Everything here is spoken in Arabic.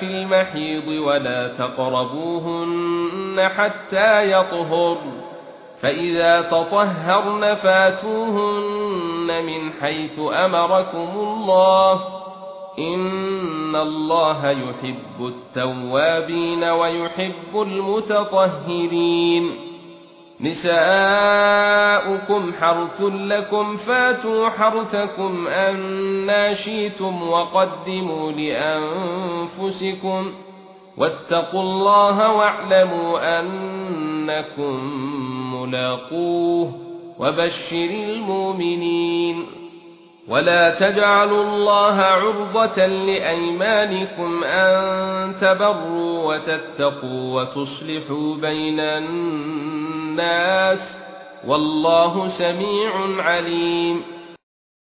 في المحيض ولا تقربوهن حتى يطهر. فإذا تطهرن فاتوهن من حيث أمركم الله. إن الله يحب التوابين ويحب المتطهرين. نساؤكم حرث لكم فاتوا حرثكم ان شئتم وقدموا لأنفسكم واتقوا الله واعلموا أنكم ملاقوه وبشر المؤمنين ولا تجعلوا الله عرضة لأيمانكم أن تبروا وتتقوا وتصلحوا بين الناس والله سميع عليم